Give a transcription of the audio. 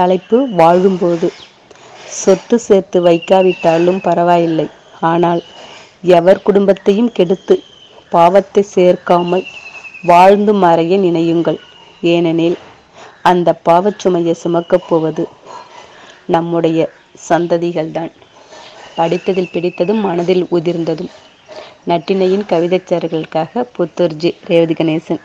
தலைப்பு வாழும்போது சொத்து சேர்த்து வைக்காவிட்டாலும் பரவாயில்லை. ஆனால் எவர் குடும்பத்தையும் கெடுத்து பாவத்தை சேர்க்காமல் வாழ்ந்து மறைய நினையுங்கள். ஏனெனில் அந்த பாவச்சுமையை சுமக்கப் போவது நம்முடைய சந்ததிகள்தான். படித்ததில் பிடித்ததும் மனதில் உதிர்ந்ததும். நட்டினையின் கவிதைச் சாரல்களுக்காக புத்தூர் ஜி ரேவதி கணேசன்.